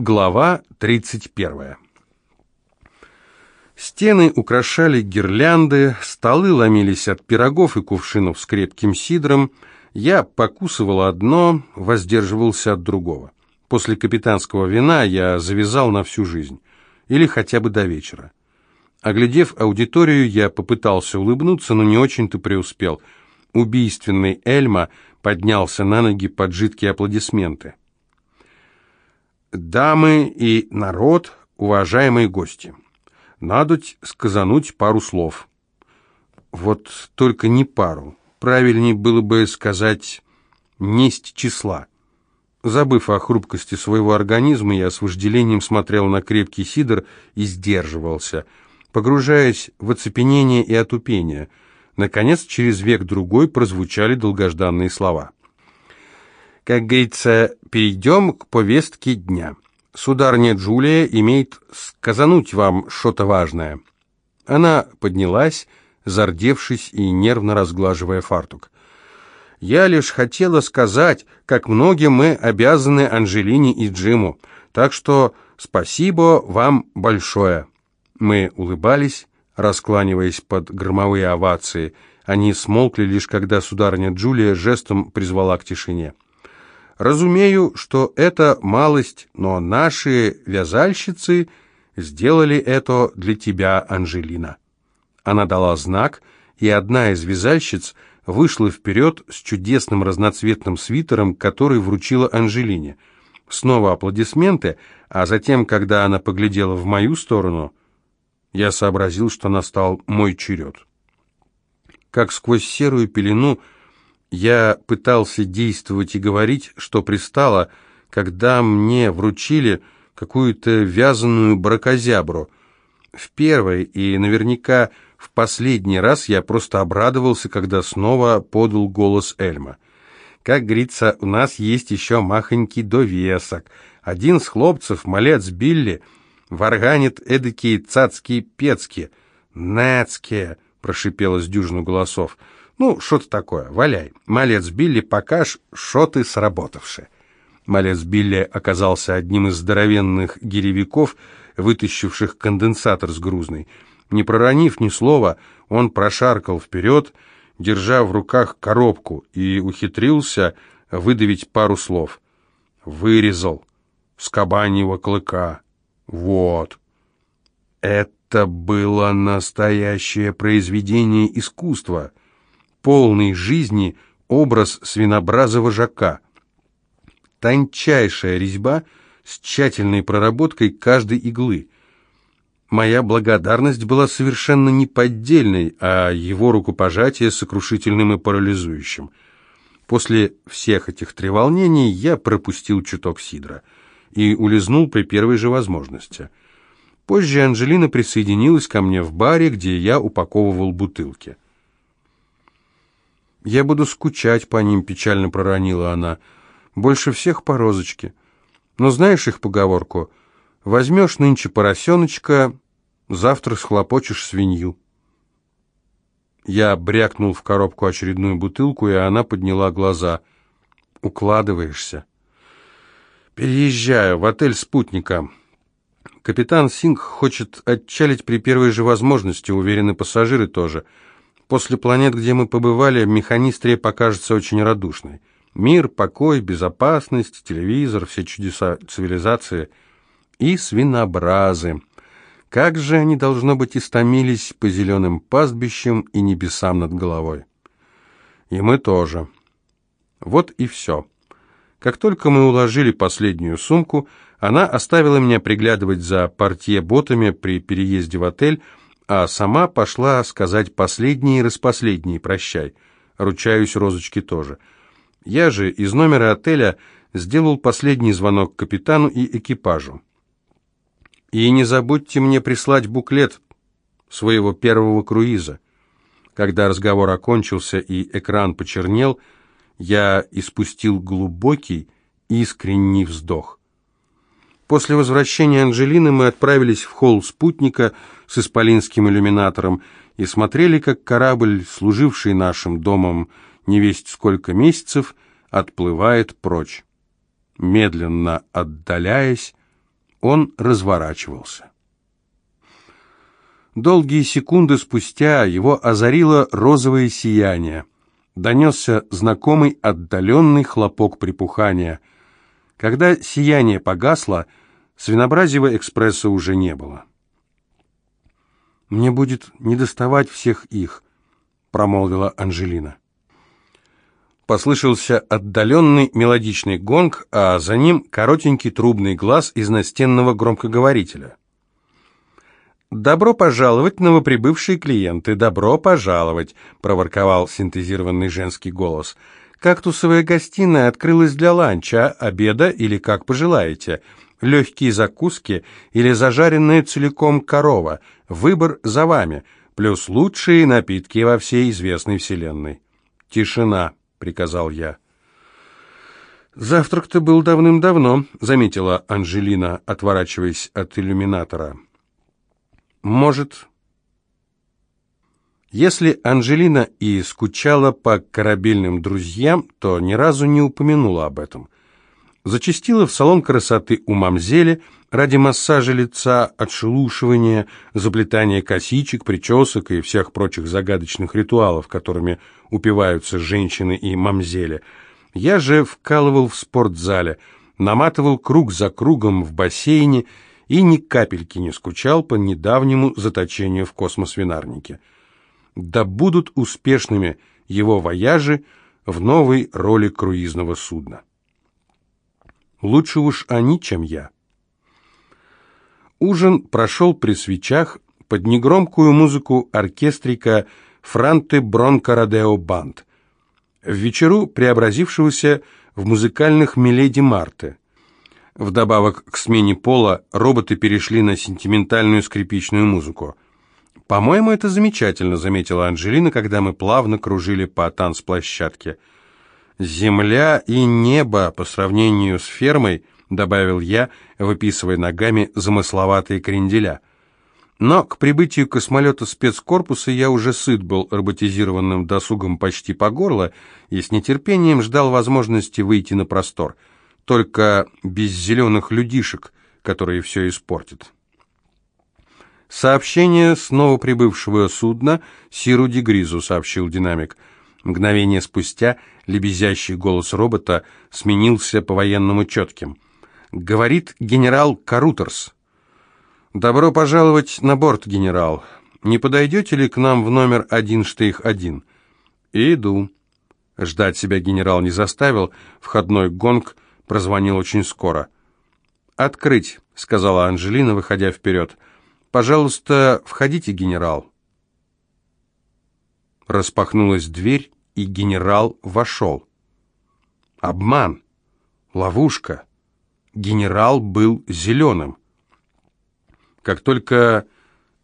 Глава 31. Стены украшали гирлянды, столы ломились от пирогов и кувшинов с крепким сидром. Я покусывал одно, воздерживался от другого. После капитанского вина я завязал на всю жизнь. Или хотя бы до вечера. Оглядев аудиторию, я попытался улыбнуться, но не очень-то преуспел. Убийственный Эльма поднялся на ноги под жидкие аплодисменты дамы и народ, уважаемые гости, надо сказануть пару слов. Вот только не пару. Правильнее было бы сказать «несть числа». Забыв о хрупкости своего организма, я с вожделением смотрел на крепкий сидр и сдерживался, погружаясь в оцепенение и отупение. Наконец, через век-другой прозвучали долгожданные слова. Как говорится, перейдем к повестке дня. Сударня Джулия имеет сказануть вам что-то важное. Она поднялась, зардевшись и нервно разглаживая фартук. Я лишь хотела сказать, как многим мы обязаны Анжелине и Джиму, так что спасибо вам большое. Мы улыбались, раскланиваясь под громовые овации. Они смолкли лишь когда сударыня Джулия жестом призвала к тишине. Разумею, что это малость, но наши вязальщицы сделали это для тебя, Анжелина. Она дала знак, и одна из вязальщиц вышла вперед с чудесным разноцветным свитером, который вручила Анжелине. Снова аплодисменты, а затем, когда она поглядела в мою сторону, я сообразил, что настал мой черед. Как сквозь серую пелену я пытался действовать и говорить, что пристало, когда мне вручили какую-то вязаную бракозябру. В первый и наверняка в последний раз я просто обрадовался, когда снова подал голос Эльма. Как говорится, у нас есть еще махонький довесок. Один с хлопцев, малец Билли, варганит эдакие цацкие пецки. «Нацкие!» — прошипело с дюжину голосов — ну, что-то такое, валяй. Малец Билли, покаж, что ты сработавши. Малец Билли оказался одним из здоровенных гиревиков, вытащивших конденсатор с грузной. Не проронив ни слова, он прошаркал вперед, держа в руках коробку, и ухитрился выдавить пару слов. Вырезал. С кабаньего клыка. Вот. Это было настоящее произведение искусства — полный жизни образ свинобразого жака. Тончайшая резьба с тщательной проработкой каждой иглы. Моя благодарность была совершенно неподдельной, а его рукопожатие сокрушительным и парализующим. После всех этих треволнений я пропустил чуток сидра и улизнул при первой же возможности. Позже Анжелина присоединилась ко мне в баре, где я упаковывал бутылки. «Я буду скучать по ним», — печально проронила она. «Больше всех по розочке. Но знаешь их поговорку? Возьмешь нынче поросеночка, завтра схлопочешь свинью». Я брякнул в коробку очередную бутылку, и она подняла глаза. «Укладываешься?» «Переезжаю в отель спутника. Капитан Синг хочет отчалить при первой же возможности, уверены пассажиры тоже». После планет, где мы побывали, механистрия покажется очень радушной. Мир, покой, безопасность, телевизор, все чудеса цивилизации и свинобразы. Как же они, должно быть, истомились по зеленым пастбищам и небесам над головой. И мы тоже. Вот и все. Как только мы уложили последнюю сумку, она оставила меня приглядывать за портье-ботами при переезде в отель, а сама пошла сказать последний и распоследний прощай. Ручаюсь Розочке тоже. Я же из номера отеля сделал последний звонок капитану и экипажу. И не забудьте мне прислать буклет своего первого круиза. Когда разговор окончился и экран почернел, я испустил глубокий, искренний вздох. После возвращения Анжелины мы отправились в холл спутника с исполинским иллюминатором и смотрели, как корабль, служивший нашим домом невесть сколько месяцев, отплывает прочь, медленно отдаляясь Он разворачивался. Долгие секунды спустя его озарило розовое сияние. Донесся знакомый отдаленный хлопок припухания. Когда сияние погасло, свинообразиего экспресса уже не было. «Мне будет недоставать всех их», — промолвила Анжелина. Послышался отдаленный мелодичный гонг, а за ним коротенький трубный глаз из настенного громкоговорителя. «Добро пожаловать, новоприбывшие клиенты, добро пожаловать!» — проворковал синтезированный женский голос. «Кактусовая гостиная открылась для ланча, обеда или как пожелаете. Легкие закуски или зажаренная целиком корова. Выбор за вами, плюс лучшие напитки во всей известной вселенной». «Тишина!» — приказал я. «Завтрак-то был давным-давно», — заметила Анжелина, отворачиваясь от иллюминатора. Может... Если Анжелина и скучала по корабельным друзьям, то ни разу не упомянула об этом. Зачастила в салон красоты у мамзели ради массажа лица, отшелушивания, заплетания косичек, причесок и всех прочих загадочных ритуалов, которыми упиваются женщины и мамзели. Я же вкалывал в спортзале, наматывал круг за кругом в бассейне и ни капельки не скучал по недавнему заточению в космосвинарнике. Да будут успешными его вояжи в новой роли круизного судна. Лучше уж они, чем я. Ужин прошел при свечах под негромкую музыку оркестрика Франте Бронкарадео Банд, в вечеру преобразившегося в музыкальных «Миледи Марты», Вдобавок к смене пола роботы перешли на сентиментальную скрипичную музыку. «По-моему, это замечательно», — заметила Анжелина, когда мы плавно кружили по танцплощадке. «Земля и небо по сравнению с фермой», — добавил я, выписывая ногами замысловатые кренделя. Но к прибытию космолета спецкорпуса я уже сыт был роботизированным досугом почти по горло и с нетерпением ждал возможности выйти на простор — только без зеленых людишек, которые все испортят. «Сообщение с новоприбывшего судна Сиру Дегризу», — сообщил динамик. Мгновение спустя лебезящий голос робота сменился по-военному четким. «Говорит генерал Карутерс». «Добро пожаловать на борт, генерал. Не подойдете ли к нам в номер один штейх один?» «Иду». Ждать себя генерал не заставил. Входной гонг — прозвонил очень скоро. «Открыть», — сказала Анжелина, выходя вперед. «Пожалуйста, входите, генерал». Распахнулась дверь, и генерал вошел. Обман, ловушка. Генерал был зеленым. Как только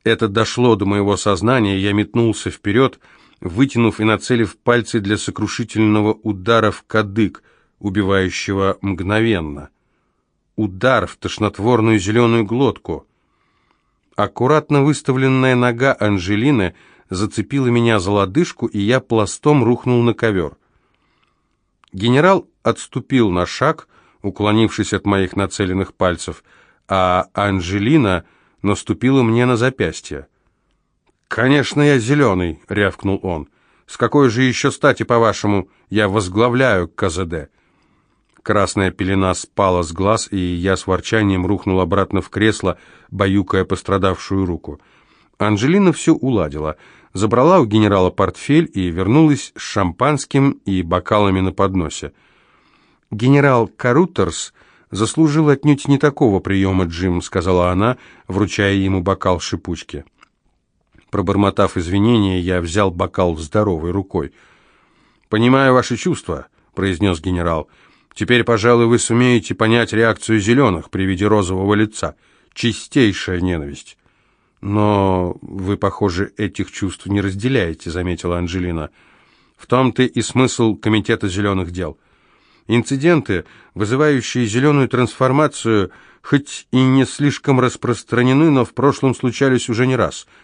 это дошло до моего сознания, я метнулся вперед, вытянув и нацелив пальцы для сокрушительного удара в кадык — убивающего мгновенно. Удар в тошнотворную зеленую глотку. Аккуратно выставленная нога Анжелины зацепила меня за лодыжку, и я пластом рухнул на ковер. Генерал отступил на шаг, уклонившись от моих нацеленных пальцев, а Анжелина наступила мне на запястье. «Конечно, я зеленый», — рявкнул он. «С какой же еще стати, по-вашему, я возглавляю КЗД?» Красная пелена спала с глаз, и я с ворчанием рухнул обратно в кресло, баюкая пострадавшую руку. Анжелина все уладила. Забрала у генерала портфель и вернулась с шампанским и бокалами на подносе. «Генерал Карутерс заслужил отнюдь не такого приема, Джим», — сказала она, вручая ему бокал шипучки. Пробормотав извинения, я взял бокал здоровой рукой. «Понимаю ваши чувства», — произнес генерал, — Теперь, пожалуй, вы сумеете понять реакцию зеленых при виде розового лица. Чистейшая ненависть. Но вы, похоже, этих чувств не разделяете, заметила Анжелина. В том-то и смысл Комитета зеленых дел. Инциденты, вызывающие зеленую трансформацию, хоть и не слишком распространены, но в прошлом случались уже не раз –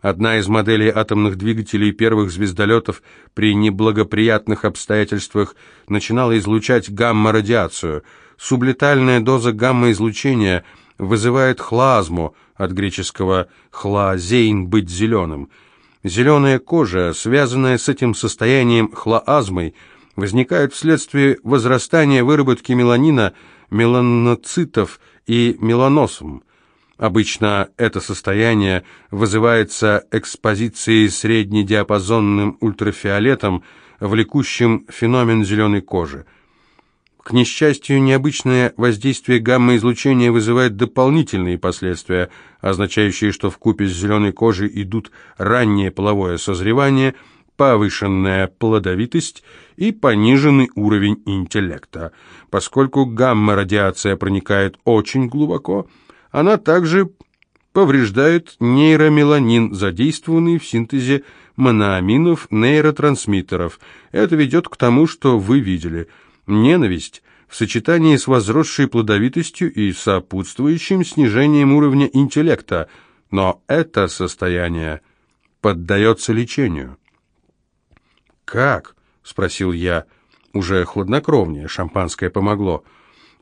Одна из моделей атомных двигателей первых звездолетов при неблагоприятных обстоятельствах начинала излучать гамма-радиацию. Сублетальная доза гамма-излучения вызывает хлазму, от греческого «хлазейн» — «быть зеленым». Зеленая кожа, связанная с этим состоянием хлоазмой, возникает вследствие возрастания выработки меланина, меланоцитов и меланосом. Обычно это состояние вызывается экспозицией среднедиапазонным ультрафиолетом, влекущим феномен зеленой кожи. К несчастью, необычное воздействие гамма-излучения вызывает дополнительные последствия, означающие, что в купе с зеленой кожей идут раннее половое созревание, повышенная плодовитость и пониженный уровень интеллекта. Поскольку гамма-радиация проникает очень глубоко, она также повреждает нейромеланин, задействованный в синтезе моноаминов нейротрансмиттеров. Это ведет к тому, что вы видели. Ненависть в сочетании с возросшей плодовитостью и сопутствующим снижением уровня интеллекта. Но это состояние поддается лечению. «Как?» — спросил я. Уже хладнокровнее, шампанское помогло.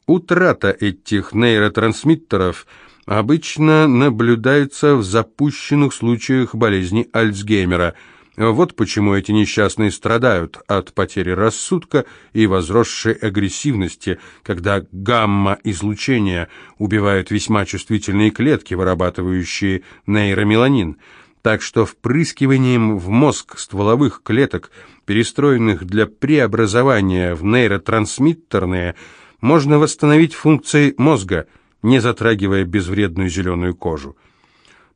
Утрата этих нейротрансмиттеров обычно наблюдается в запущенных случаях болезни Альцгеймера. Вот почему эти несчастные страдают от потери рассудка и возросшей агрессивности, когда гамма-излучение убивает весьма чувствительные клетки, вырабатывающие нейромеланин. Так что впрыскиванием в мозг стволовых клеток, перестроенных для преобразования в нейротрансмиттерные, можно восстановить функции мозга, не затрагивая безвредную зеленую кожу.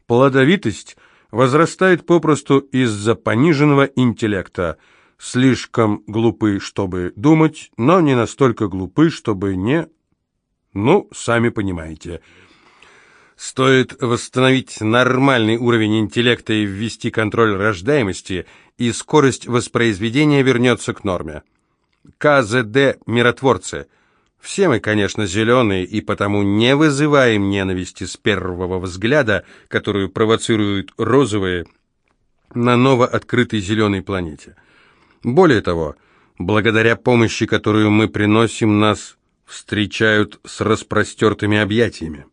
Плодовитость возрастает попросту из-за пониженного интеллекта. Слишком глупы, чтобы думать, но не настолько глупы, чтобы не... Ну, сами понимаете. Стоит восстановить нормальный уровень интеллекта и ввести контроль рождаемости, и скорость воспроизведения вернется к норме. КЗД «Миротворцы» – все мы, конечно, зеленые, и потому не вызываем ненависти с первого взгляда, которую провоцируют розовые на новооткрытой зеленой планете. Более того, благодаря помощи, которую мы приносим, нас встречают с распростертыми объятиями.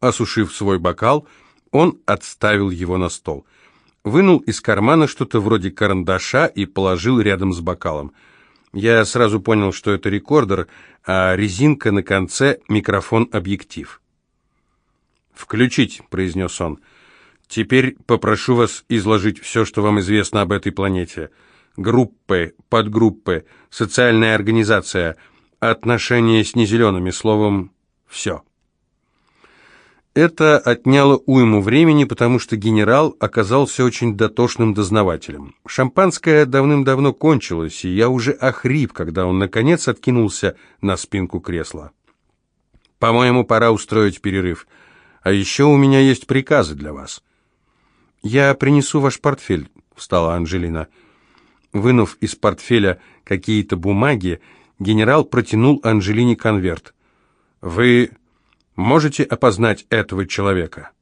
Осушив свой бокал, он отставил его на стол, вынул из кармана что-то вроде карандаша и положил рядом с бокалом – я сразу понял, что это рекордер, а резинка на конце — микрофон-объектив. «Включить», — произнес он. «Теперь попрошу вас изложить все, что вам известно об этой планете. Группы, подгруппы, социальная организация, отношения с незелеными, словом, все». Это отняло уйму времени, потому что генерал оказался очень дотошным дознавателем. Шампанское давным-давно кончилось, и я уже охрип, когда он, наконец, откинулся на спинку кресла. «По-моему, пора устроить перерыв. А еще у меня есть приказы для вас». «Я принесу ваш портфель», — встала Анжелина. Вынув из портфеля какие-то бумаги, генерал протянул Анжелине конверт. «Вы Можете опознать этого человека?»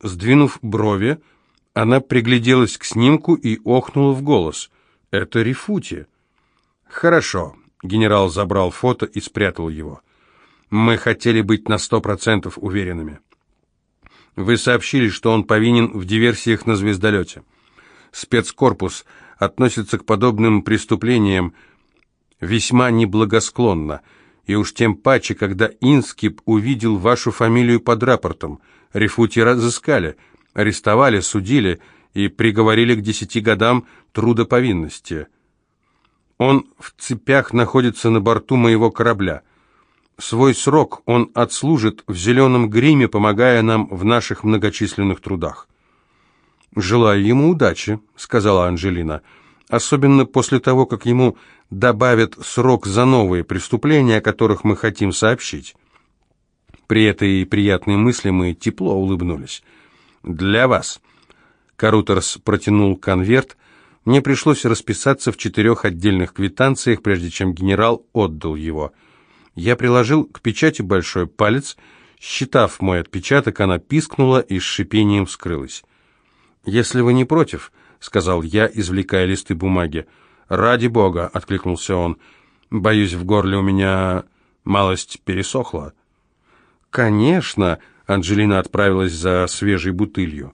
Сдвинув брови, она пригляделась к снимку и охнула в голос. «Это Рифути». «Хорошо», — генерал забрал фото и спрятал его. «Мы хотели быть на сто процентов уверенными. Вы сообщили, что он повинен в диверсиях на звездолете. Спецкорпус относится к подобным преступлениям весьма неблагосклонно» и уж тем паче, когда Инскип увидел вашу фамилию под рапортом. Рефути разыскали, арестовали, судили и приговорили к десяти годам трудоповинности. Он в цепях находится на борту моего корабля. Свой срок он отслужит в зеленом гриме, помогая нам в наших многочисленных трудах. «Желаю ему удачи», — сказала Анжелина, — «особенно после того, как ему добавят срок за новые преступления, о которых мы хотим сообщить. При этой приятной мысли мы тепло улыбнулись. «Для вас». Карутерс протянул конверт. Мне пришлось расписаться в четырех отдельных квитанциях, прежде чем генерал отдал его. Я приложил к печати большой палец. Считав мой отпечаток, она пискнула и с шипением вскрылась. «Если вы не против», — сказал я, извлекая листы бумаги, — «Ради бога!» — откликнулся он. «Боюсь, в горле у меня малость пересохла». конечно!» Анжелина отправилась за свежей бутылью.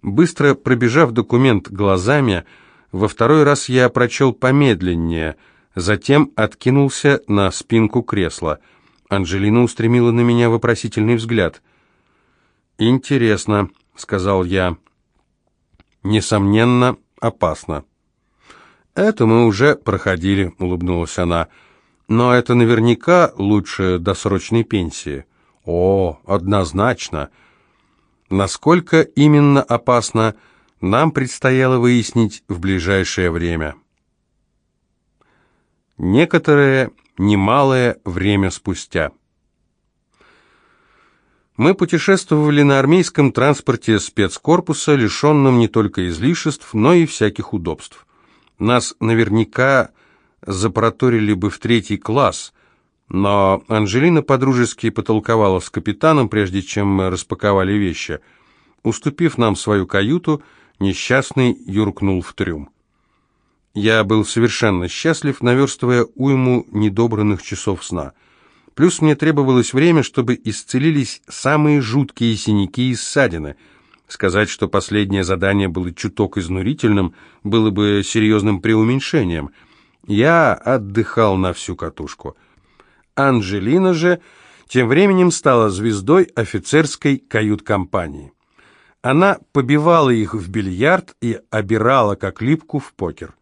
Быстро пробежав документ глазами, во второй раз я прочел помедленнее, затем откинулся на спинку кресла. Анжелина устремила на меня вопросительный взгляд. «Интересно», — сказал я. «Несомненно, опасно». «Это мы уже проходили», — улыбнулась она. «Но это наверняка лучше досрочной пенсии». «О, однозначно». Насколько именно опасно, нам предстояло выяснить в ближайшее время. Некоторое немалое время спустя. Мы путешествовали на армейском транспорте спецкорпуса, лишенном не только излишеств, но и всяких удобств. Нас наверняка запроторили бы в третий класс, но Анжелина подружески потолковала с капитаном, прежде чем мы распаковали вещи. Уступив нам свою каюту, несчастный юркнул в трюм. Я был совершенно счастлив, наверстывая уйму недобранных часов сна — Плюс мне требовалось время, чтобы исцелились самые жуткие синяки и ссадины. Сказать, что последнее задание было чуток изнурительным, было бы серьезным преуменьшением. Я отдыхал на всю катушку. Анжелина же тем временем стала звездой офицерской кают-компании. Она побивала их в бильярд и обирала как липку в покер.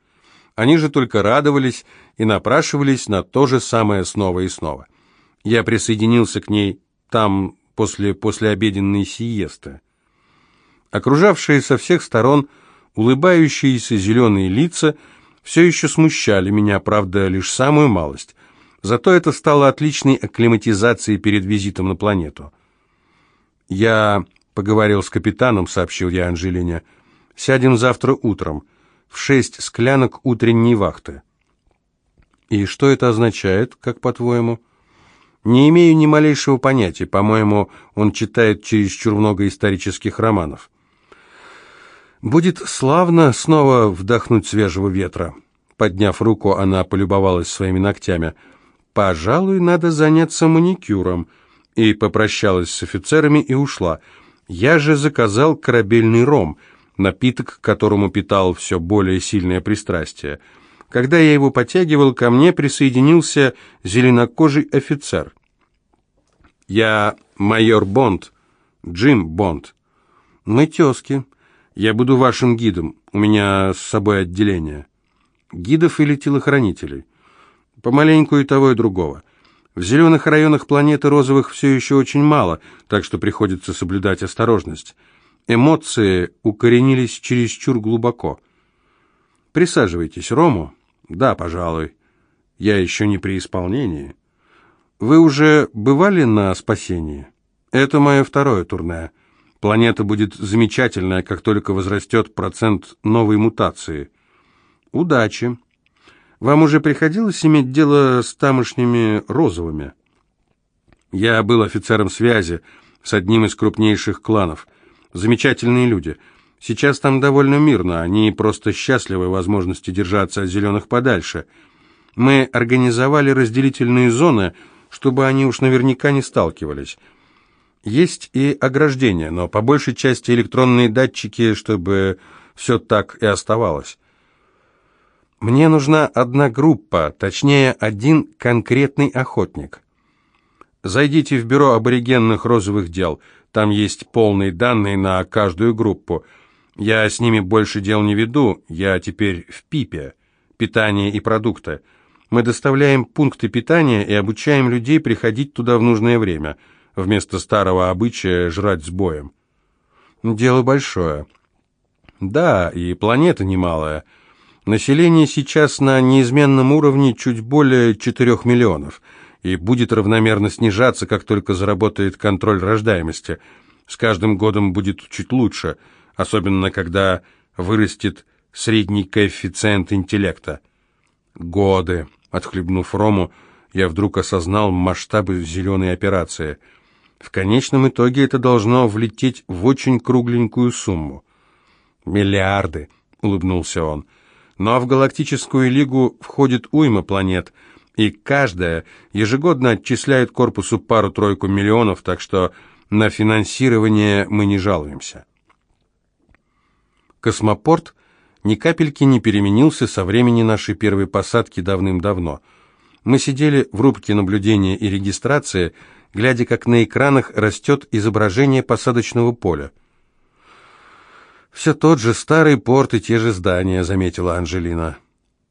Они же только радовались и напрашивались на то же самое снова и снова. Я присоединился к ней там после послеобеденной сиесты. Окружавшие со всех сторон улыбающиеся зеленые лица все еще смущали меня, правда, лишь самую малость. Зато это стало отличной акклиматизацией перед визитом на планету. «Я поговорил с капитаном», — сообщил я Анжелине. «Сядем завтра утром, в шесть склянок утренней вахты». «И что это означает, как по-твоему?» Не имею ни малейшего понятия. По-моему, он читает чересчур много исторических романов. Будет славно снова вдохнуть свежего ветра. Подняв руку, она полюбовалась своими ногтями. «Пожалуй, надо заняться маникюром». И попрощалась с офицерами и ушла. Я же заказал корабельный ром, напиток, которому питал все более сильное пристрастие. Когда я его потягивал, ко мне присоединился зеленокожий офицер. «Я майор Бонд, Джим Бонд. Мы тезки. Я буду вашим гидом. У меня с собой отделение. Гидов или телохранителей? Помаленьку и того, и другого. В зеленых районах планеты розовых все еще очень мало, так что приходится соблюдать осторожность. Эмоции укоренились чересчур глубоко. Присаживайтесь, Рому. Да, пожалуй. Я еще не при исполнении. Вы уже бывали на спасении? Это мое второе турне. Планета будет замечательная, как только возрастет процент новой мутации. Удачи. Вам уже приходилось иметь дело с тамошними розовыми? Я был офицером связи с одним из крупнейших кланов. Замечательные люди. Сейчас там довольно мирно, они просто счастливы возможности держаться от зеленых подальше. Мы организовали разделительные зоны, чтобы они уж наверняка не сталкивались. Есть и ограждения, но по большей части электронные датчики, чтобы все так и оставалось. Мне нужна одна группа, точнее, один конкретный охотник. Зайдите в бюро аборигенных розовых дел, там есть полные данные на каждую группу – я с ними больше дел не веду, я теперь в ПИПе. Питание и продукты. Мы доставляем пункты питания и обучаем людей приходить туда в нужное время, вместо старого обычая жрать с боем. Дело большое. Да, и планета немалая. Население сейчас на неизменном уровне чуть более 4 миллионов и будет равномерно снижаться, как только заработает контроль рождаемости. С каждым годом будет чуть лучше – особенно когда вырастет средний коэффициент интеллекта. Годы. Отхлебнув рому, я вдруг осознал масштабы зеленой операции. В конечном итоге это должно влететь в очень кругленькую сумму. «Миллиарды», — улыбнулся он. «Но в Галактическую Лигу входит уйма планет, И каждая ежегодно отчисляет корпусу пару-тройку миллионов, так что на финансирование мы не жалуемся. Космопорт ни капельки не переменился со времени нашей первой посадки давным-давно. Мы сидели в рубке наблюдения и регистрации, глядя, как на экранах растет изображение посадочного поля. «Все тот же старый порт и те же здания», — заметила Анжелина.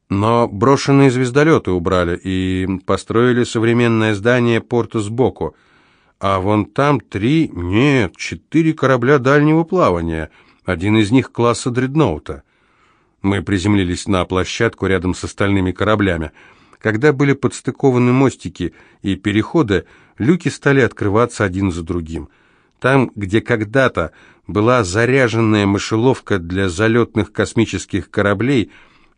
«Но брошенные звездолеты убрали и построили современное здание порта сбоку. А вон там три, нет, четыре корабля дальнего плавания, один из них класса дредноута». Мы приземлились на площадку рядом с остальными кораблями. Когда были подстыкованы мостики и переходы, люки стали открываться один за другим. Там, где когда-то была заряженная мышеловка для залетных космических кораблей,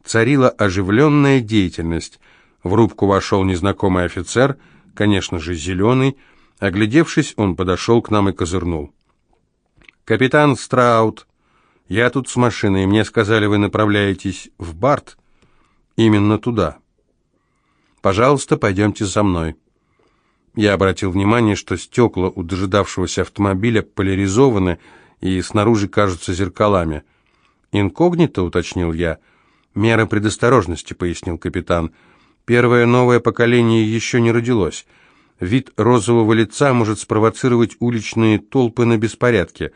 царила оживленная деятельность. В рубку вошел незнакомый офицер, конечно же, зеленый. Оглядевшись, он подошел к нам и козырнул. «Капитан Страут, я тут с машиной, мне сказали, вы направляетесь в Барт. Именно туда. Пожалуйста, пойдемте за мной. Я обратил внимание, что стекла у дожидавшегося автомобиля поляризованы и снаружи кажутся зеркалами. «Инкогнито», — уточнил я. «Мера предосторожности», — пояснил капитан. «Первое новое поколение еще не родилось. Вид розового лица может спровоцировать уличные толпы на беспорядке».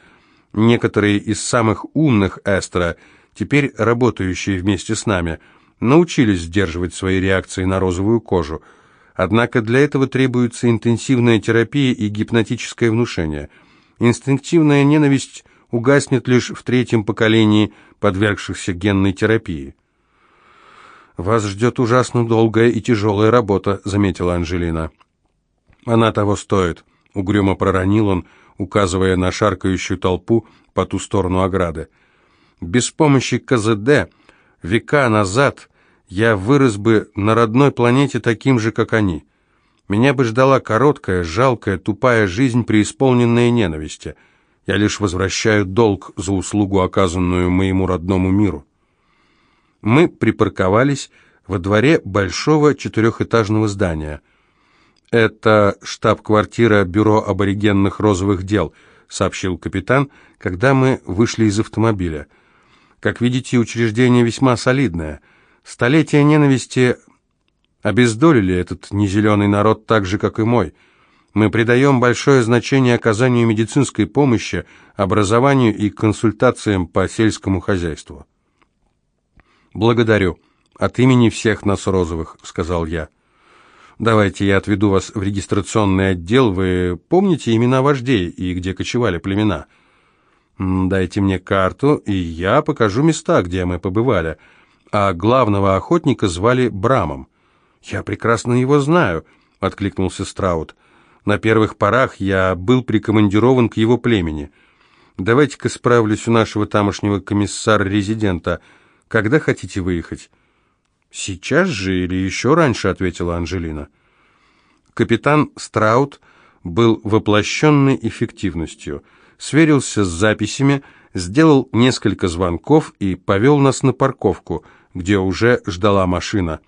Некоторые из самых умных Эстера, теперь работающие вместе с нами, научились сдерживать свои реакции на розовую кожу. Однако для этого требуется интенсивная терапия и гипнотическое внушение. Инстинктивная ненависть угаснет лишь в третьем поколении подвергшихся генной терапии. «Вас ждет ужасно долгая и тяжелая работа», — заметила Анжелина. «Она того стоит», — угрюмо проронил он, — указывая на шаркающую толпу по ту сторону ограды. Без помощи КЗД века назад я вырос бы на родной планете таким же, как они. Меня бы ждала короткая, жалкая, тупая жизнь, преисполненная ненависти. Я лишь возвращаю долг за услугу, оказанную моему родному миру. Мы припарковались во дворе большого четырехэтажного здания – «Это штаб-квартира Бюро аборигенных розовых дел», — сообщил капитан, когда мы вышли из автомобиля. «Как видите, учреждение весьма солидное. Столетия ненависти обездолили этот незеленый народ так же, как и мой. Мы придаем большое значение оказанию медицинской помощи, образованию и консультациям по сельскому хозяйству». «Благодарю. От имени всех нас розовых», — сказал я. Давайте я отведу вас в регистрационный отдел. Вы помните имена вождей и где кочевали племена? Дайте мне карту, и я покажу места, где мы побывали. А главного охотника звали Брамом. Я прекрасно его знаю, откликнулся Страут. На первых порах я был прикомандирован к его племени. Давайте-ка справлюсь у нашего тамошнего комиссара-резидента. Когда хотите выехать? «Сейчас же или еще раньше?» — ответила Анжелина. Капитан Страут был воплощенной эффективностью, сверился с записями, сделал несколько звонков и повел нас на парковку, где уже ждала машина.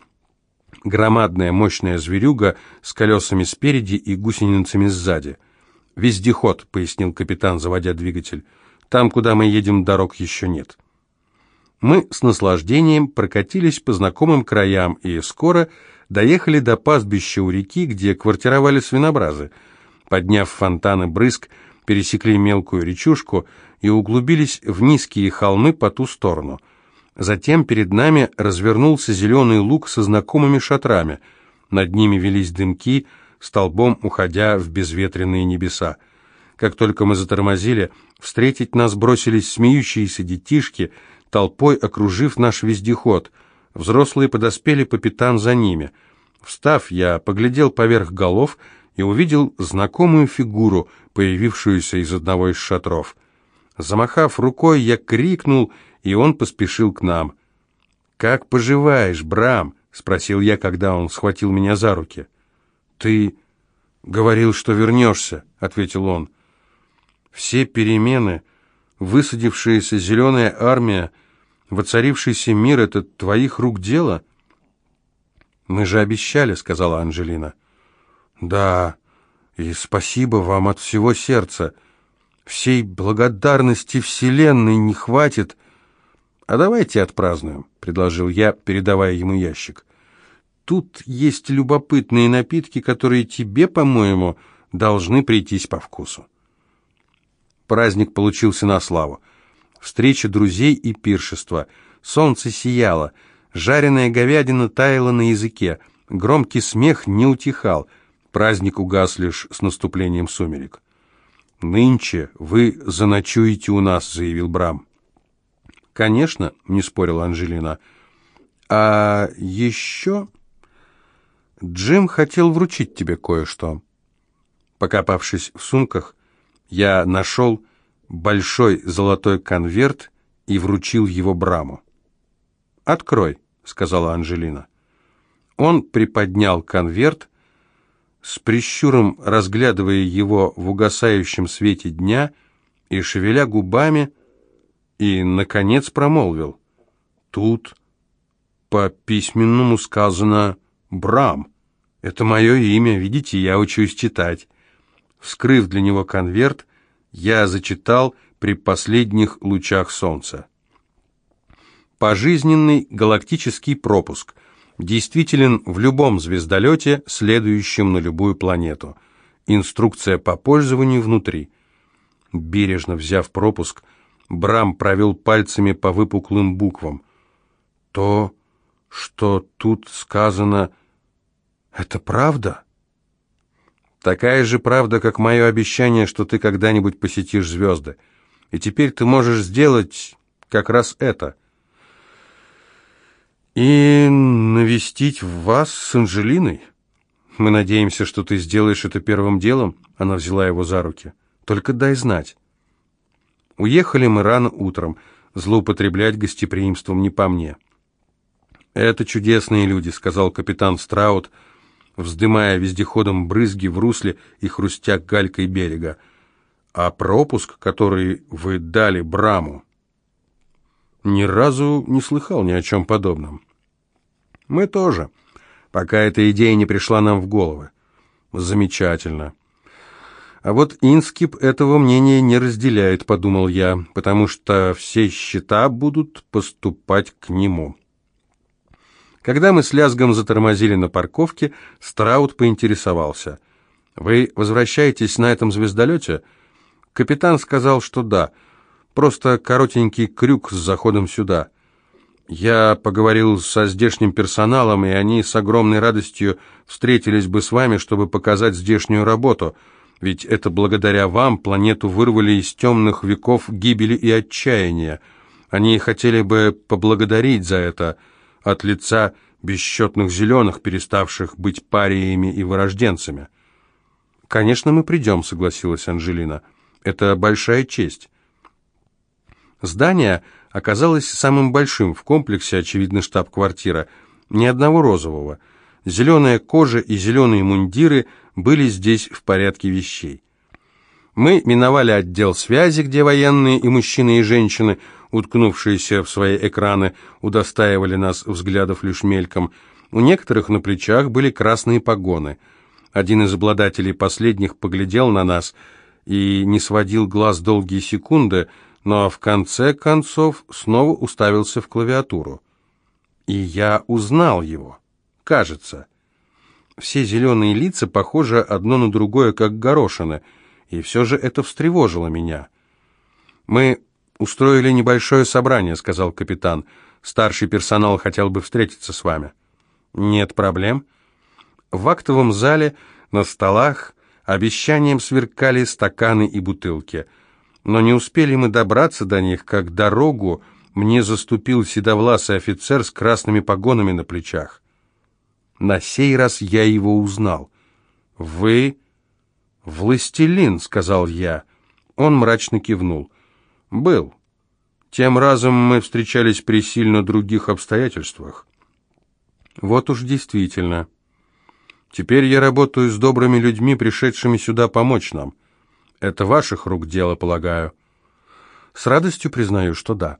Громадная мощная зверюга с колесами спереди и гусеницами сзади. «Вездеход», — пояснил капитан, заводя двигатель. «Там, куда мы едем, дорог еще нет». Мы с наслаждением прокатились по знакомым краям и скоро доехали до пастбища у реки, где квартировали свинобразы. Подняв фонтаны брызг, пересекли мелкую речушку и углубились в низкие холмы по ту сторону. Затем перед нами развернулся зеленый луг со знакомыми шатрами. Над ними велись дымки, столбом уходя в безветренные небеса. Как только мы затормозили, встретить нас бросились смеющиеся детишки — толпой окружив наш вездеход. Взрослые подоспели по пятам за ними. Встав, я поглядел поверх голов и увидел знакомую фигуру, появившуюся из одного из шатров. Замахав рукой, я крикнул, и он поспешил к нам. «Как поживаешь, Брам?» — спросил я, когда он схватил меня за руки. «Ты говорил, что вернешься», — ответил он. «Все перемены, высадившаяся зеленая армия, Воцарившийся мир — это твоих рук дело? «Мы же обещали», — сказала Анжелина. «Да, и спасибо вам от всего сердца. Всей благодарности Вселенной не хватит». «А давайте отпразднуем», — предложил я, передавая ему ящик. «Тут есть любопытные напитки, которые тебе, по-моему, должны прийтись по вкусу». Праздник получился на славу. Встреча друзей и пиршество. Солнце сияло, жареная говядина таяла на языке, громкий смех не утихал. Праздник угас лишь с наступлением сумерек. «Нынче вы заночуете у нас», — заявил Брам. «Конечно», — не спорила Анжелина. «А еще...» «Джим хотел вручить тебе кое-что». Покопавшись в сумках, я нашел большой золотой конверт и вручил его Браму. «Открой», — сказала Анжелина. Он приподнял конверт, с прищуром разглядывая его в угасающем свете дня и шевеля губами, и, наконец, промолвил. «Тут по письменному сказано «Брам». Это мое имя, видите, я учусь читать». Вскрыв для него конверт, я зачитал при последних лучах солнца. Пожизненный галактический пропуск действителен в любом звездолете, следующем на любую планету. Инструкция по пользованию внутри. Бережно взяв пропуск, Брам провел пальцами по выпуклым буквам. «То, что тут сказано, это правда?» Такая же правда, как мое обещание, что ты когда-нибудь посетишь звезды. И теперь ты можешь сделать как раз это. И навестить вас с Анжелиной? Мы надеемся, что ты сделаешь это первым делом. Она взяла его за руки. Только дай знать. Уехали мы рано утром. Злоупотреблять гостеприимством не по мне. «Это чудесные люди», — сказал капитан Страут, — вздымая вездеходом брызги в русле и хрустя галькой берега. А пропуск, который вы дали Браму, ни разу не слыхал ни о чем подобном. Мы тоже, пока эта идея не пришла нам в головы. Замечательно. А вот Инскип этого мнения не разделяет, подумал я, потому что все счета будут поступать к нему. Когда мы с лязгом затормозили на парковке, Страут поинтересовался. «Вы возвращаетесь на этом звездолете?» Капитан сказал, что да. Просто коротенький крюк с заходом сюда. Я поговорил со здешним персоналом, и они с огромной радостью встретились бы с вами, чтобы показать здешнюю работу. Ведь это благодаря вам планету вырвали из темных веков гибели и отчаяния. Они хотели бы поблагодарить за это – от лица бесчетных зеленых, переставших быть париями и вырожденцами. «Конечно, мы придем», — согласилась Анжелина. «Это большая честь». Здание оказалось самым большим в комплексе, очевидно, штаб-квартира. Ни одного розового. Зеленая кожа и зеленые мундиры были здесь в порядке вещей. Мы миновали отдел связи, где военные и мужчины, и женщины уткнувшиеся в свои экраны, удостаивали нас взглядов лишь мельком. У некоторых на плечах были красные погоны. Один из обладателей последних поглядел на нас и не сводил глаз долгие секунды, но в конце концов снова уставился в клавиатуру. И я узнал его. Кажется. Все зеленые лица похожи одно на другое, как горошины, и все же это встревожило меня. Мы «Устроили небольшое собрание», — сказал капитан. «Старший персонал хотел бы встретиться с вами». «Нет проблем». В актовом зале на столах обещанием сверкали стаканы и бутылки. Но не успели мы добраться до них, как дорогу мне заступил седовласый офицер с красными погонами на плечах. На сей раз я его узнал. «Вы...» «Властелин», — сказал я. Он мрачно кивнул. «Был. Тем разом мы встречались при сильно других обстоятельствах». «Вот уж действительно. Теперь я работаю с добрыми людьми, пришедшими сюда помочь нам. Это ваших рук дело, полагаю». «С радостью признаю, что да».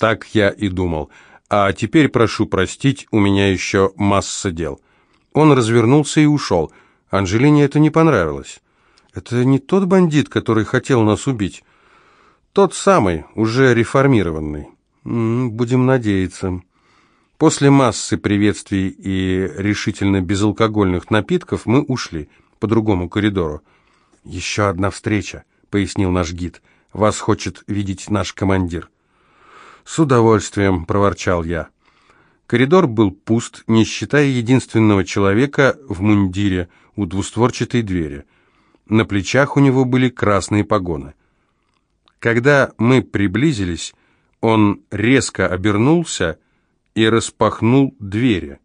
Так я и думал. А теперь прошу простить, у меня еще масса дел». Он развернулся и ушел. Анжелине это не понравилось. «Это не тот бандит, который хотел нас убить?» «Тот самый, уже реформированный. Будем надеяться». После массы приветствий и решительно безалкогольных напитков мы ушли по другому коридору. «Еще одна встреча», — пояснил наш гид. «Вас хочет видеть наш командир». «С удовольствием», — проворчал я. Коридор был пуст, не считая единственного человека в мундире у двустворчатой двери. На плечах у него были красные погоны. Когда мы приблизились, он резко обернулся и распахнул двери.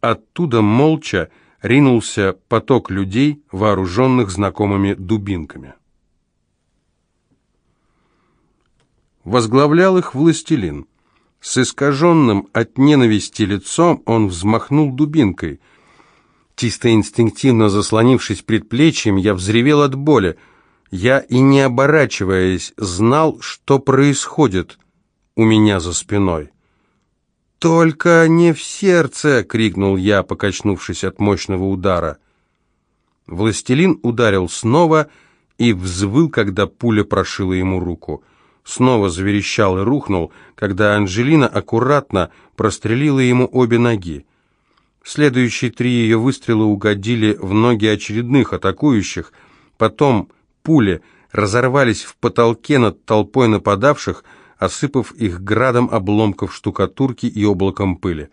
Оттуда молча ринулся поток людей, вооруженных знакомыми дубинками. Возглавлял их властелин. С искаженным от ненависти лицом он взмахнул дубинкой. Чисто инстинктивно заслонившись предплечьем, я взревел от боли. Я и не оборачиваясь, знал, что происходит у меня за спиной. «Только не в сердце!» — крикнул я, покачнувшись от мощного удара. Властелин ударил снова и взвыл, когда пуля прошила ему руку. Снова заверещал и рухнул, когда Анжелина аккуратно прострелила ему обе ноги. Следующие три ее выстрела угодили в ноги очередных атакующих, потом пули разорвались в потолке над толпой нападавших, осыпав их градом обломков штукатурки и облаком пыли.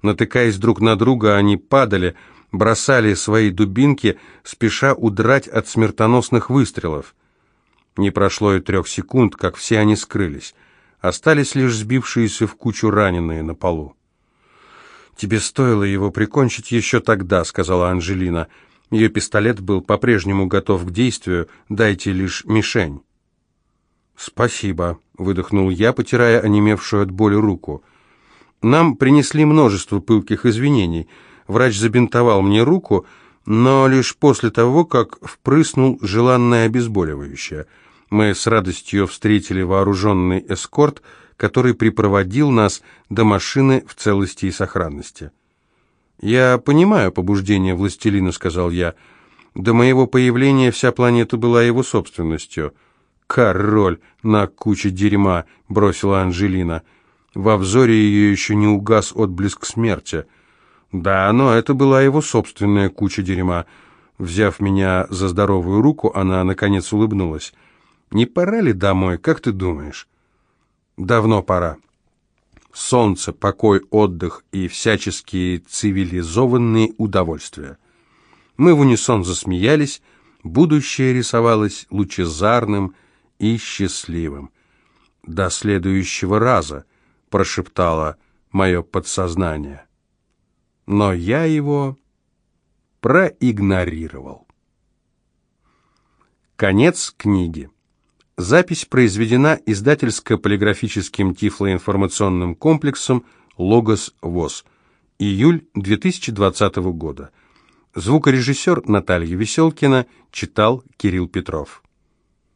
Натыкаясь друг на друга, они падали, бросали свои дубинки, спеша удрать от смертоносных выстрелов. Не прошло и трех секунд, как все они скрылись. Остались лишь сбившиеся в кучу раненые на полу. «Тебе стоило его прикончить еще тогда», — сказала Анжелина. Ее пистолет был по-прежнему готов к действию, дайте лишь мишень. «Спасибо», — выдохнул я, потирая онемевшую от боли руку. «Нам принесли множество пылких извинений. Врач забинтовал мне руку, но лишь после того, как впрыснул желанное обезболивающее. Мы с радостью встретили вооруженный эскорт, который припроводил нас до машины в целости и сохранности». «Я понимаю побуждение властелина», — сказал я. «До моего появления вся планета была его собственностью». «Король на куче дерьма», — бросила Анжелина. Во взоре ее еще не угас отблеск смерти. Да, но это была его собственная куча дерьма. Взяв меня за здоровую руку, она, наконец, улыбнулась. «Не пора ли домой, как ты думаешь?» «Давно пора. Солнце, покой, отдых и всяческие цивилизованные удовольствия». Мы в унисон засмеялись, будущее рисовалось лучезарным, и счастливым. «До следующего раза», — прошептало мое подсознание. Но я его проигнорировал. Конец книги. Запись произведена издательско-полиграфическим тифлоинформационным комплексом «Логос ВОЗ». Июль 2020 года. Звукорежиссер Наталья Веселкина читал Кирилл Петров.